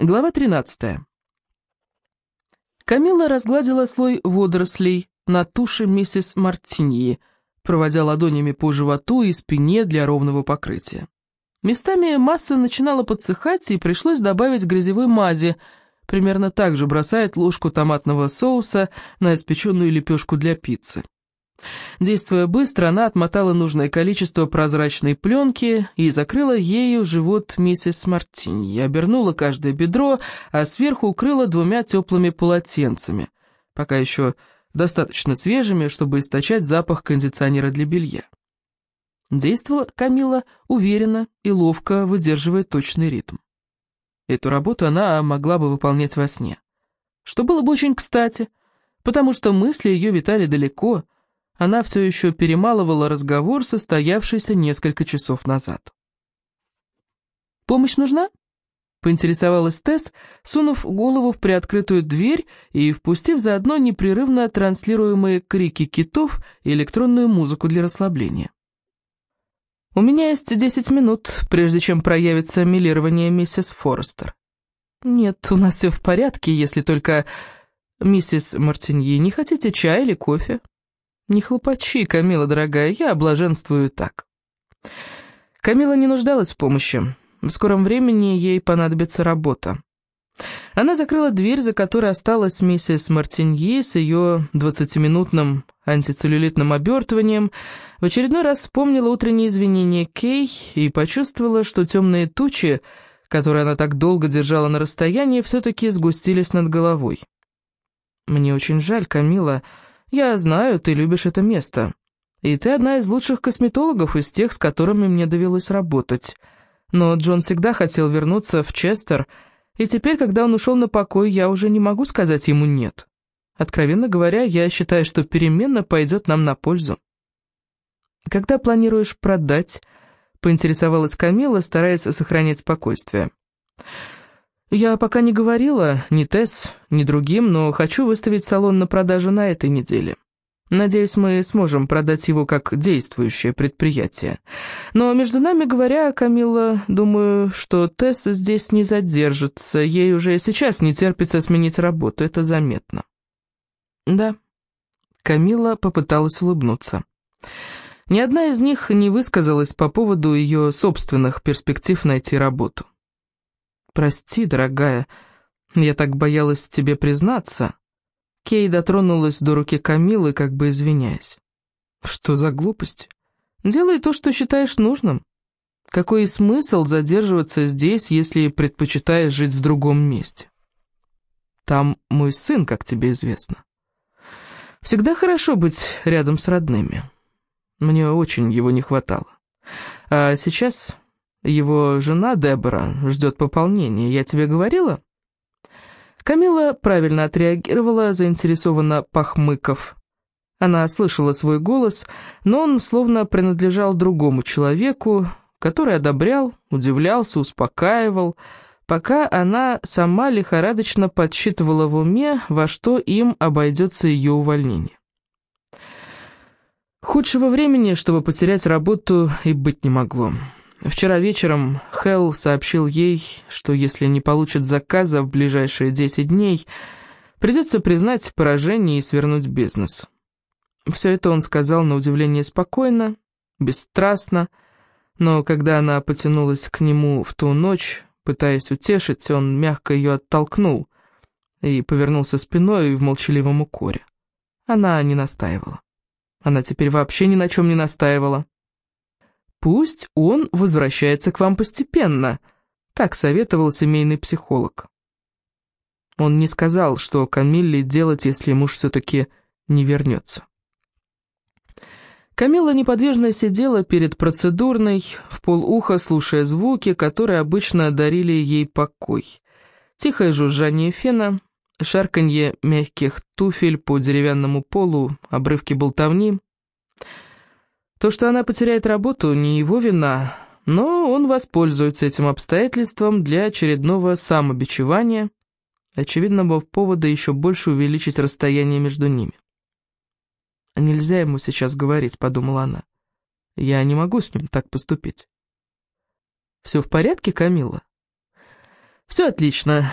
Глава 13. Камила разгладила слой водорослей на туше миссис Мартиньи, проводя ладонями по животу и спине для ровного покрытия. Местами масса начинала подсыхать, и пришлось добавить грязевой мази, примерно так же бросает ложку томатного соуса на испеченную лепешку для пиццы. Действуя быстро, она отмотала нужное количество прозрачной пленки и закрыла ею живот миссис Мартини, обернула каждое бедро, а сверху укрыла двумя теплыми полотенцами, пока еще достаточно свежими, чтобы источать запах кондиционера для белья. Действовала Камила уверенно и ловко, выдерживая точный ритм. Эту работу она могла бы выполнять во сне, что было бы очень кстати, потому что мысли ее витали далеко, она все еще перемалывала разговор, состоявшийся несколько часов назад. «Помощь нужна?» — поинтересовалась Тесс, сунув голову в приоткрытую дверь и впустив заодно непрерывно транслируемые крики китов и электронную музыку для расслабления. «У меня есть десять минут, прежде чем проявится милирование миссис Форестер». «Нет, у нас все в порядке, если только...» «Миссис Мартиньи, не хотите чай или кофе?» «Не хлопачи, Камила, дорогая, я блаженствую так». Камила не нуждалась в помощи. В скором времени ей понадобится работа. Она закрыла дверь, за которой осталась миссис Мартиньи с ее двадцатиминутным антицеллюлитным обертыванием, в очередной раз вспомнила утренние извинения Кей и почувствовала, что темные тучи, которые она так долго держала на расстоянии, все-таки сгустились над головой. «Мне очень жаль, Камила», я знаю, ты любишь это место. И ты одна из лучших косметологов из тех, с которыми мне довелось работать. Но Джон всегда хотел вернуться в Честер, и теперь, когда он ушел на покой, я уже не могу сказать ему «нет». Откровенно говоря, я считаю, что перемена пойдет нам на пользу. «Когда планируешь продать?» — поинтересовалась Камила, стараясь сохранять спокойствие. «Я пока не говорила ни Тесс, ни другим, но хочу выставить салон на продажу на этой неделе. Надеюсь, мы сможем продать его как действующее предприятие. Но, между нами говоря, Камила, думаю, что Тесс здесь не задержится. Ей уже сейчас не терпится сменить работу, это заметно». «Да». Камила попыталась улыбнуться. Ни одна из них не высказалась по поводу ее собственных перспектив найти работу. «Прости, дорогая, я так боялась тебе признаться». Кей дотронулась до руки Камилы, как бы извиняясь. «Что за глупость? Делай то, что считаешь нужным. Какой смысл задерживаться здесь, если предпочитаешь жить в другом месте? Там мой сын, как тебе известно. Всегда хорошо быть рядом с родными. Мне очень его не хватало. А сейчас его жена Дебора ждет пополнения, я тебе говорила?» Камила правильно отреагировала, заинтересованно похмыков. Она слышала свой голос, но он словно принадлежал другому человеку, который одобрял, удивлялся, успокаивал, пока она сама лихорадочно подсчитывала в уме, во что им обойдется ее увольнение. Худшего времени, чтобы потерять работу, и быть не могло. Вчера вечером Хелл сообщил ей, что если не получит заказа в ближайшие 10 дней, придется признать поражение и свернуть бизнес. Все это он сказал на удивление спокойно, бесстрастно, но когда она потянулась к нему в ту ночь, пытаясь утешить, он мягко ее оттолкнул и повернулся спиной в молчаливом укоре. Она не настаивала. Она теперь вообще ни на чем не настаивала. Пусть он возвращается к вам постепенно, так советовал семейный психолог. Он не сказал, что Камилле делать, если муж все-таки не вернется. Камилла неподвижно сидела перед процедурной, в полуха слушая звуки, которые обычно дарили ей покой. Тихое жужжание фена, шарканье мягких туфель по деревянному полу, обрывки болтовни — то, что она потеряет работу, не его вина, но он воспользуется этим обстоятельством для очередного самобичевания, очевидного повода еще больше увеличить расстояние между ними. «Нельзя ему сейчас говорить», — подумала она. «Я не могу с ним так поступить». «Все в порядке, Камила?» Все отлично.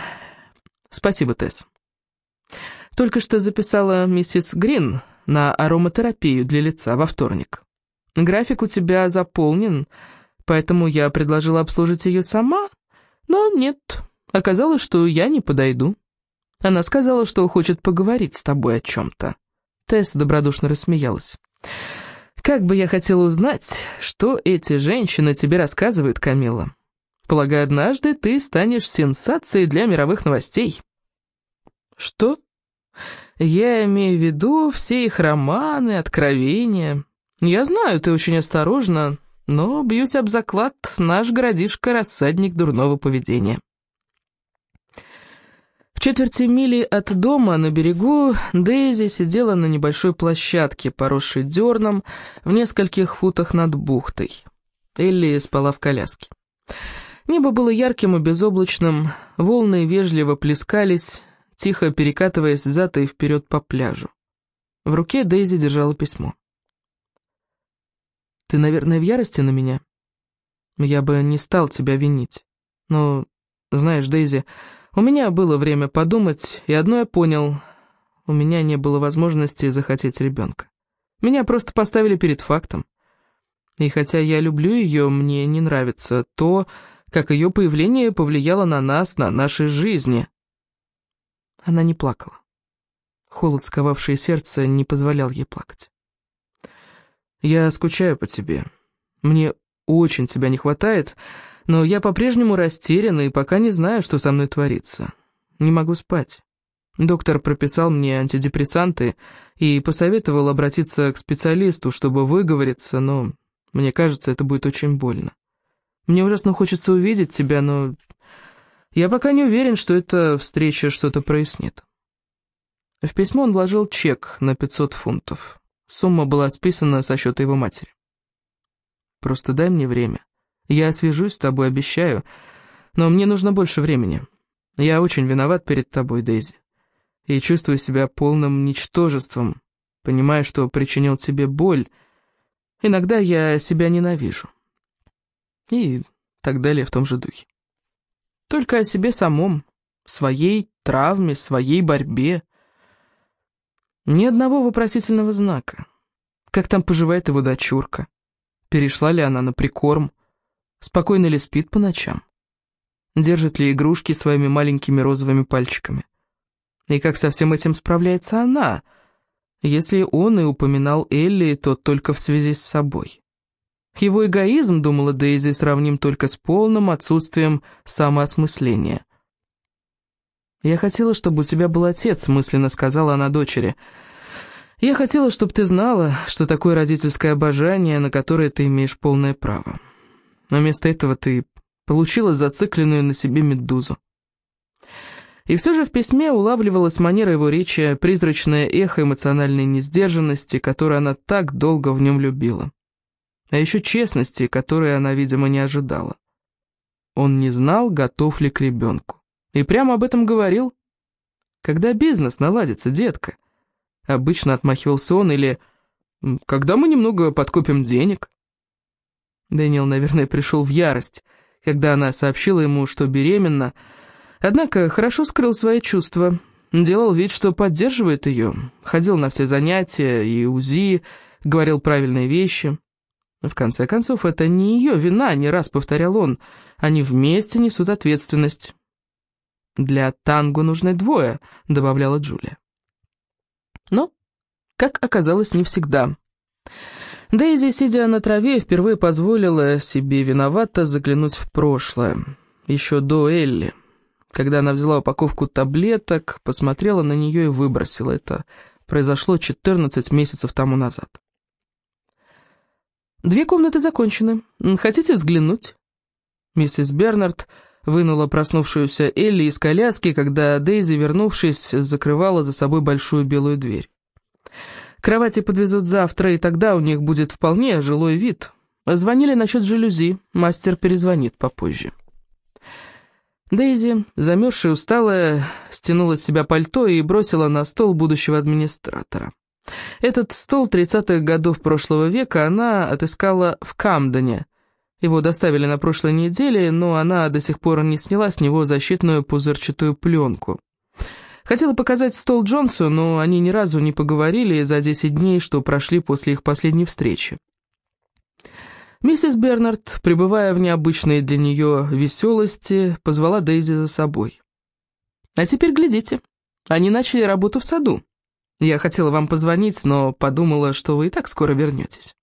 Спасибо, Тесс. Только что записала миссис Грин на ароматерапию для лица во вторник. График у тебя заполнен, поэтому я предложила обслужить ее сама, но нет, оказалось, что я не подойду. Она сказала, что хочет поговорить с тобой о чем-то. Тесс добродушно рассмеялась. «Как бы я хотела узнать, что эти женщины тебе рассказывают, Камила. Полагаю, однажды ты станешь сенсацией для мировых новостей». «Что?» «Я имею в виду все их романы, откровения. Я знаю, ты очень осторожна, но, бьюсь об заклад, наш городишко — рассадник дурного поведения». В четверти мили от дома на берегу Дейзи сидела на небольшой площадке, поросшей дерном, в нескольких футах над бухтой. Элли спала в коляске. Небо было ярким и безоблачным, волны вежливо плескались, тихо перекатываясь взад и вперед по пляжу. В руке Дейзи держала письмо. «Ты, наверное, в ярости на меня? Я бы не стал тебя винить. Но, знаешь, Дейзи, у меня было время подумать, и одно я понял. У меня не было возможности захотеть ребенка. Меня просто поставили перед фактом. И хотя я люблю ее, мне не нравится то, как ее появление повлияло на нас, на наши жизни. Она не плакала. Холод, сковавший сердце, не позволял ей плакать. «Я скучаю по тебе. Мне очень тебя не хватает, но я по-прежнему растерян и пока не знаю, что со мной творится. Не могу спать. Доктор прописал мне антидепрессанты и посоветовал обратиться к специалисту, чтобы выговориться, но мне кажется, это будет очень больно. Мне ужасно хочется увидеть тебя, но я пока не уверен, что эта встреча что-то прояснит. В письмо он вложил чек на 500 фунтов. Сумма была списана со счета его матери. «Просто дай мне время. Я свяжусь с тобой, обещаю, но мне нужно больше времени. Я очень виноват перед тобой, Дейзи, и чувствую себя полным ничтожеством, понимая, что причинил тебе боль. Иногда я себя ненавижу». И так далее в том же духе. Только о себе самом, своей травме, своей борьбе. Ни одного вопросительного знака. Как там поживает его дочурка? Перешла ли она на прикорм? Спокойно ли спит по ночам? Держит ли игрушки своими маленькими розовыми пальчиками? И как со всем этим справляется она, если он и упоминал Элли, то только в связи с собой? Его эгоизм, думала Дейзи, сравним только с полным отсутствием самоосмысления. «Я хотела, чтобы у тебя был отец», — мысленно сказала она дочери. «Я хотела, чтобы ты знала, что такое родительское обожание, на которое ты имеешь полное право. Но вместо этого ты получила зацикленную на себе медузу». И все же в письме улавливалась манера его речи, призрачное эхо эмоциональной несдержанности, которую она так долго в нем любила а еще честности, которой она, видимо, не ожидала. Он не знал, готов ли к ребенку. И прямо об этом говорил. «Когда бизнес наладится, детка?» Обычно отмахивался он или «Когда мы немного подкопим денег?» Дэниел, наверное, пришел в ярость, когда она сообщила ему, что беременна, однако хорошо скрыл свои чувства, делал вид, что поддерживает ее, ходил на все занятия и УЗИ, говорил правильные вещи. В конце концов, это не ее вина, не раз повторял он. Они вместе несут ответственность. «Для танго нужны двое», — добавляла Джулия. Но, как оказалось, не всегда. Дейзи, сидя на траве, впервые позволила себе виновато заглянуть в прошлое. Еще до Элли. Когда она взяла упаковку таблеток, посмотрела на нее и выбросила. Это произошло 14 месяцев тому назад. «Две комнаты закончены. Хотите взглянуть?» Миссис Бернард вынула проснувшуюся Элли из коляски, когда Дейзи, вернувшись, закрывала за собой большую белую дверь. «Кровати подвезут завтра, и тогда у них будет вполне жилой вид. Звонили насчет жалюзи, мастер перезвонит попозже». Дейзи, замерзшая и усталая, стянула с себя пальто и бросила на стол будущего администратора. Этот стол 30-х годов прошлого века она отыскала в Камдене Его доставили на прошлой неделе, но она до сих пор не сняла с него защитную пузырчатую пленку. Хотела показать стол Джонсу, но они ни разу не поговорили за 10 дней, что прошли после их последней встречи. Миссис Бернард, пребывая в необычной для нее веселости, позвала Дейзи за собой. «А теперь глядите, они начали работу в саду. Я хотела вам позвонить, но подумала, что вы и так скоро вернетесь».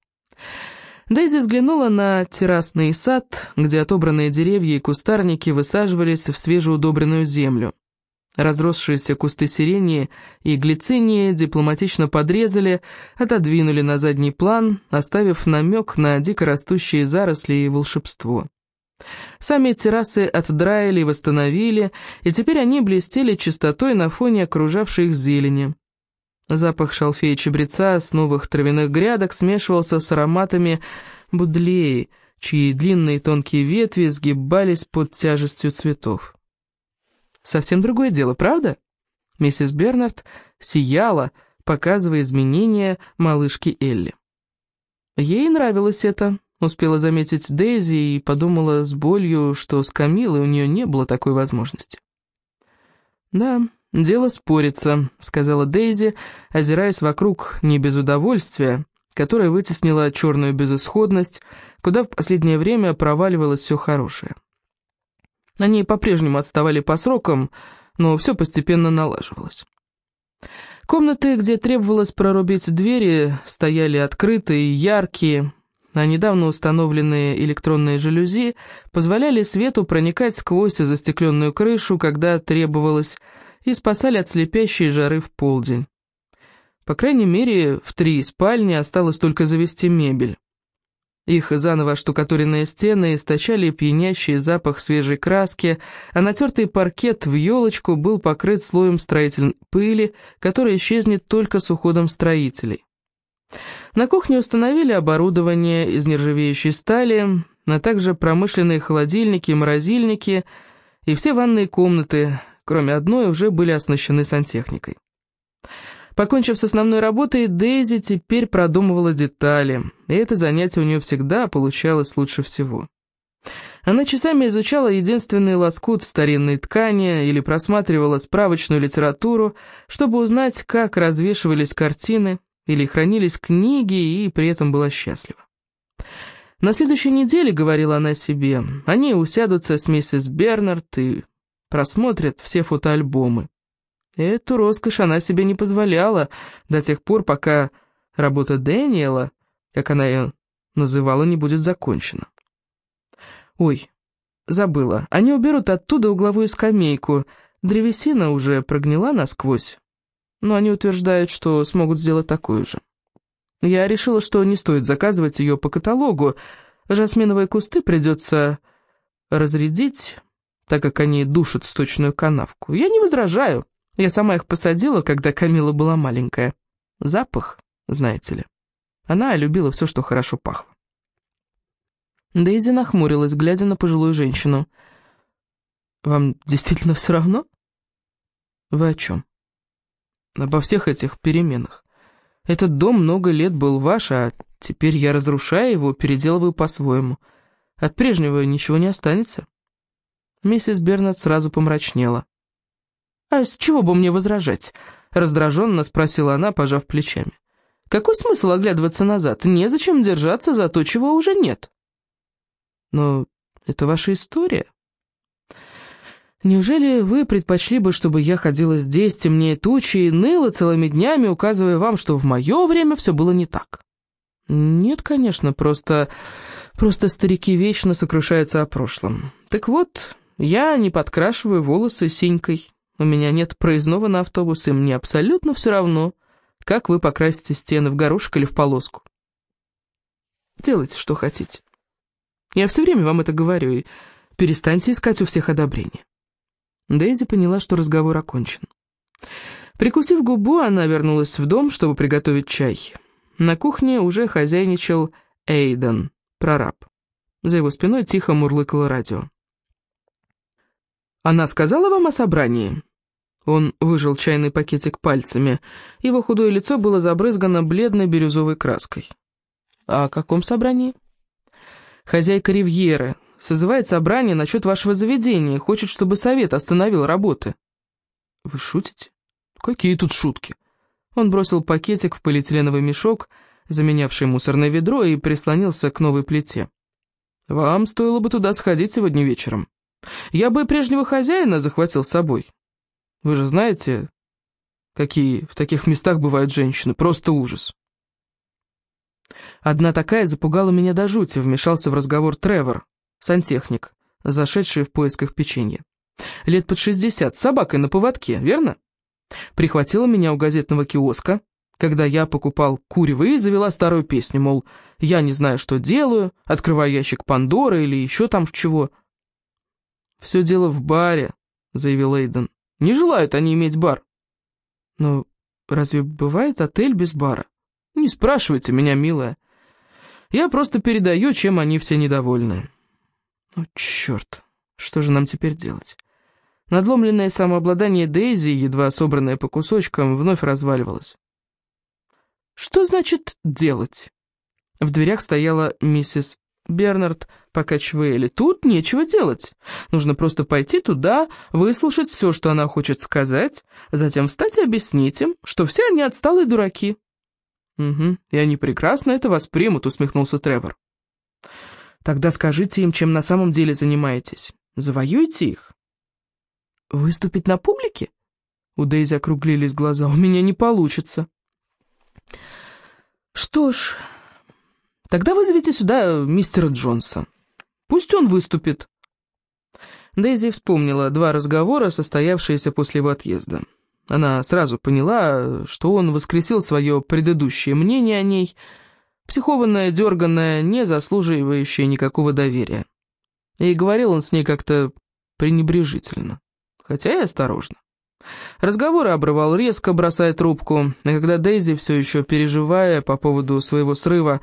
Дейзи взглянула на террасный сад, где отобранные деревья и кустарники высаживались в свежеудобренную землю. Разросшиеся кусты сирени и глицинии дипломатично подрезали, отодвинули на задний план, оставив намек на дикорастущие заросли и волшебство. Сами террасы отдраили и восстановили, и теперь они блестели чистотой на фоне окружавшей их зелени. Запах шалфея чабреца с новых травяных грядок смешивался с ароматами будлеи, чьи длинные тонкие ветви сгибались под тяжестью цветов. Совсем другое дело, правда? Миссис Бернард сияла, показывая изменения малышки Элли. Ей нравилось это, успела заметить Дейзи и подумала с болью, что с Камилой у нее не было такой возможности. «Да, дело спорится», — сказала Дейзи, озираясь вокруг не без удовольствия, которое вытеснило черную безысходность, куда в последнее время проваливалось все хорошее. Они по-прежнему отставали по срокам, но все постепенно налаживалось. Комнаты, где требовалось прорубить двери, стояли открытые, яркие, а недавно установленные электронные жалюзи позволяли свету проникать сквозь застекленную крышу, когда требовалось, и спасали от слепящей жары в полдень. По крайней мере, в три спальни осталось только завести мебель. Их заново штукатуренные стены источали пьянящий запах свежей краски, а натертый паркет в елочку был покрыт слоем строительной пыли, которая исчезнет только с уходом строителей. На кухне установили оборудование из нержавеющей стали, а также промышленные холодильники морозильники, и все ванные комнаты, кроме одной, уже были оснащены сантехникой. Покончив с основной работой, Дейзи теперь продумывала детали, и это занятие у нее всегда получалось лучше всего. Она часами изучала единственный лоскут старинной ткани или просматривала справочную литературу, чтобы узнать, как развешивались картины или хранились книги, и при этом была счастлива. На следующей неделе, говорила она себе, они усядутся с миссис Бернард и просмотрят все фотоальбомы. Эту роскошь она себе не позволяла до тех пор, пока работа Дэниела, как она ее называла, не будет закончена. Ой, забыла, они уберут оттуда угловую скамейку, древесина уже прогнила насквозь, но они утверждают, что смогут сделать такую же. Я решила, что не стоит заказывать ее по каталогу, жасминовые кусты придется разрядить, так как они душат сточную канавку. Я не возражаю. Я сама их посадила, когда Камила была маленькая. Запах, знаете ли. Она любила все, что хорошо пахло. Дейзи нахмурилась, глядя на пожилую женщину. «Вам действительно все равно?» «Вы о чем?» «Обо всех этих переменах. Этот дом много лет был ваш, а теперь я разрушаю его, переделываю по-своему. От прежнего ничего не останется». Миссис Бернард сразу помрачнела. «А с чего бы мне возражать?» — раздраженно спросила она, пожав плечами. «Какой смысл оглядываться назад? Незачем держаться за то, чего уже нет». «Но это ваша история». «Неужели вы предпочли бы, чтобы я ходила здесь, темнее тучи, и ныла целыми днями, указывая вам, что в мое время все было не так?» «Нет, конечно, просто... просто старики вечно сокрушаются о прошлом. Так вот, я не подкрашиваю волосы синькой, у меня нет проездного на автобус, и мне абсолютно все равно, как вы покрасите стены, в горошек или в полоску. Делайте, что хотите. Я все время вам это говорю, и перестаньте искать у всех одобрения. Дейзи поняла, что разговор окончен. Прикусив губу, она вернулась в дом, чтобы приготовить чай. На кухне уже хозяйничал Эйден, прораб. За его спиной тихо мурлыкало радио. «Она сказала вам о собрании?» Он выжил чайный пакетик пальцами. Его худое лицо было забрызгано бледной бирюзовой краской. «О каком собрании?» Хозяйка Ривьеры созывает собрание насчет вашего заведения, хочет, чтобы совет остановил работы». «Вы шутите? Какие тут шутки?» Он бросил пакетик в полиэтиленовый мешок, заменявший мусорное ведро, и прислонился к новой плите. «Вам стоило бы туда сходить сегодня вечером. Я бы прежнего хозяина захватил с собой. Вы же знаете, какие в таких местах бывают женщины. Просто ужас». Одна такая запугала меня до жути, вмешался в разговор Тревор, сантехник, зашедший в поисках печенья. Лет под шестьдесят, с собакой на поводке, верно? Прихватила меня у газетного киоска, когда я покупал курево и завела старую песню, мол, я не знаю, что делаю, открываю ящик Пандоры или еще там чего. «Все дело в баре», — заявил Эйден. «Не желают они иметь бар». «Но разве бывает отель без бара?» «Не спрашивайте меня, милая. Я просто передаю, чем они все недовольны». «О, черт, что же нам теперь делать?» Надломленное самообладание Дейзи, едва собранное по кусочкам, вновь разваливалось. «Что значит «делать»?» В дверях стояла миссис Бернард, покачивая Элли. «Тут нечего делать. Нужно просто пойти туда, выслушать все, что она хочет сказать, затем встать и объяснить им, что все они отсталые дураки». «Угу, и они прекрасно это воспримут», — усмехнулся Тревор. «Тогда скажите им, чем на самом деле занимаетесь. Завоюйте их». «Выступить на публике?» У Дейзи округлились глаза. «У меня не получится». «Что ж, тогда вызовите сюда мистера Джонса. Пусть он выступит». Дейзи вспомнила два разговора, состоявшиеся после его отъезда. Она сразу поняла, что он воскресил свое предыдущее мнение о ней, психованное, дерганное, не заслуживающее никакого доверия. И говорил он с ней как-то пренебрежительно хотя и осторожно. Разговоры обрывал резко, бросая трубку, и когда Дейзи, все еще переживая по поводу своего срыва,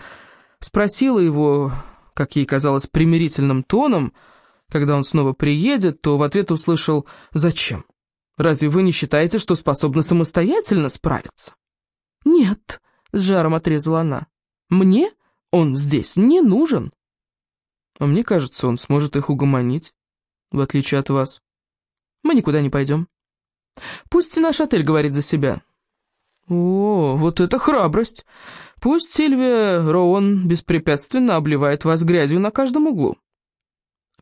спросила его, как ей казалось, примирительным тоном, когда он снова приедет, то в ответ услышал «Зачем? Разве вы не считаете, что способны самостоятельно справиться?» «Нет», — с жаром отрезала она, — «мне он здесь не нужен». «А мне кажется, он сможет их угомонить, в отличие от вас» мы никуда не пойдем. Пусть наш отель говорит за себя. О, вот это храбрость. Пусть Сильвия Роуэн беспрепятственно обливает вас грязью на каждом углу.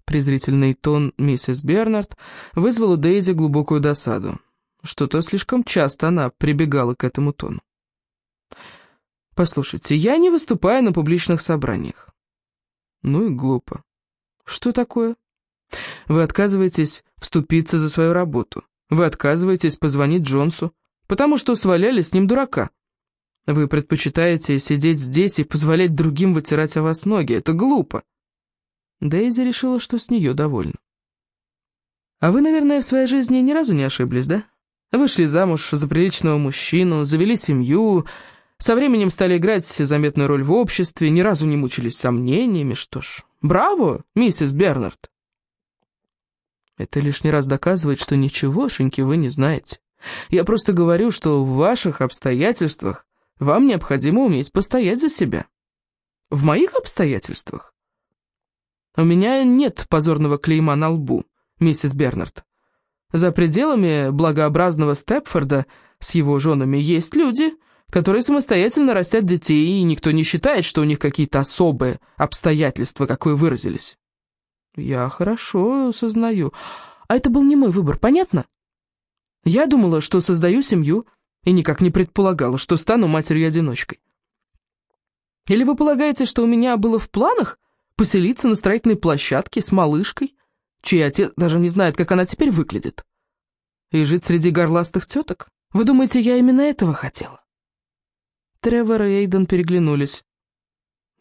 Презрительный тон миссис Бернард вызвал у Дейзи глубокую досаду. Что-то слишком часто она прибегала к этому тону. «Послушайте, я не выступаю на публичных собраниях». «Ну и глупо. Что такое?» Вы отказываетесь вступиться за свою работу. Вы отказываетесь позвонить Джонсу, потому что сваляли с ним дурака. Вы предпочитаете сидеть здесь и позволять другим вытирать о вас ноги. Это глупо. Дейзи решила, что с нее довольна. А вы, наверное, в своей жизни ни разу не ошиблись, да? Вышли замуж за приличного мужчину, завели семью, со временем стали играть заметную роль в обществе, ни разу не мучились сомнениями. Что ж, браво, миссис Бернард. Это лишний раз доказывает, что ничегошеньки вы не знаете. Я просто говорю, что в ваших обстоятельствах вам необходимо уметь постоять за себя. В моих обстоятельствах? У меня нет позорного клейма на лбу, миссис Бернард. За пределами благообразного Степфорда с его женами есть люди, которые самостоятельно растят детей, и никто не считает, что у них какие-то особые обстоятельства, как вы выразились. Я хорошо сознаю. А это был не мой выбор, понятно? Я думала, что создаю семью, и никак не предполагала, что стану матерью-одиночкой. Или вы полагаете, что у меня было в планах поселиться на строительной площадке с малышкой, чей отец даже не знает, как она теперь выглядит, и жить среди горластых теток? Вы думаете, я именно этого хотела? Тревор и Эйден переглянулись.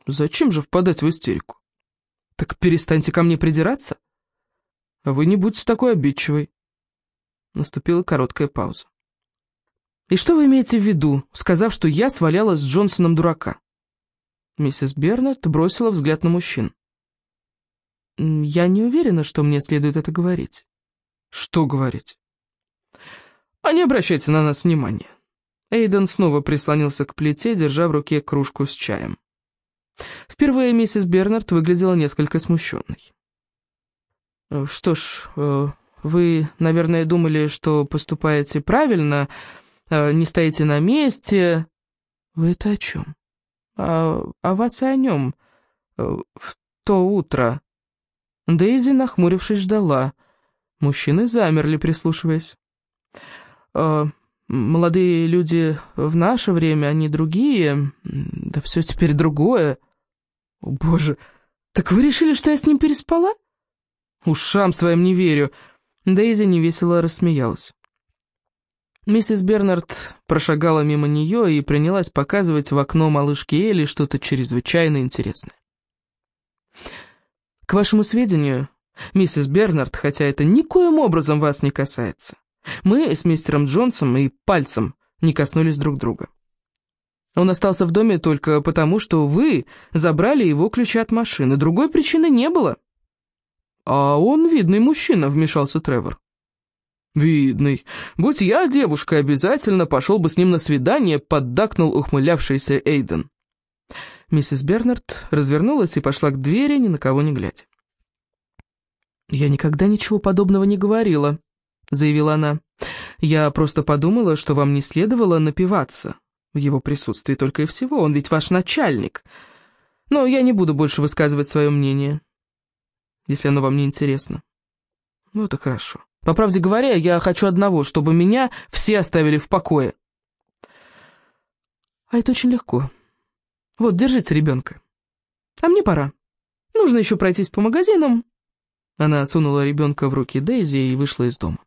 Зачем же впадать в истерику? Так перестаньте ко мне придираться. А вы не будьте такой обидчивой. Наступила короткая пауза. «И что вы имеете в виду, сказав, что я сваляла с Джонсоном дурака?» Миссис Бернард бросила взгляд на мужчин. «Я не уверена, что мне следует это говорить». «Что говорить?» «А не обращайте на нас внимания». Эйден снова прислонился к плите, держа в руке кружку с чаем. Впервые миссис Бернард выглядела несколько смущенной. «Э, «Что ж, э, вы, наверное, думали, что поступаете правильно, э, не стоите на месте...» «Вы это о чем?» «А, о вас и о нем. В то утро». Дейзи, нахмурившись, ждала. Мужчины замерли, прислушиваясь. «Молодые люди в наше время, они другие. Да все теперь другое». «О, боже, так вы решили, что я с ним переспала?» «Ушам своим не верю». Дейзи невесело рассмеялась. Миссис Бернард прошагала мимо нее и принялась показывать в окно малышке Элли что-то чрезвычайно интересное. «К вашему сведению, миссис Бернард, хотя это никоим образом вас не касается, мы с мистером Джонсом и пальцем не коснулись друг друга. Он остался в доме только потому, что вы забрали его ключи от машины. Другой причины не было». «А он видный мужчина», — вмешался Тревор. «Видный. Будь я девушкой, обязательно пошел бы с ним на свидание», — поддакнул ухмылявшийся Эйден. Миссис Бернард развернулась и пошла к двери, ни на кого не глядя. «Я никогда ничего подобного не говорила», — заявила она. «Я просто подумала, что вам не следовало напиваться в его присутствии только и всего, он ведь ваш начальник. Но я не буду больше высказывать свое мнение, если оно вам не интересно». «Ну, это хорошо. По правде говоря, я хочу одного, чтобы меня все оставили в покое». «А это очень легко. Вот, держите ребенка. А мне пора. Нужно еще пройтись по магазинам». Она сунула ребенка в руки Дейзи и вышла из дома.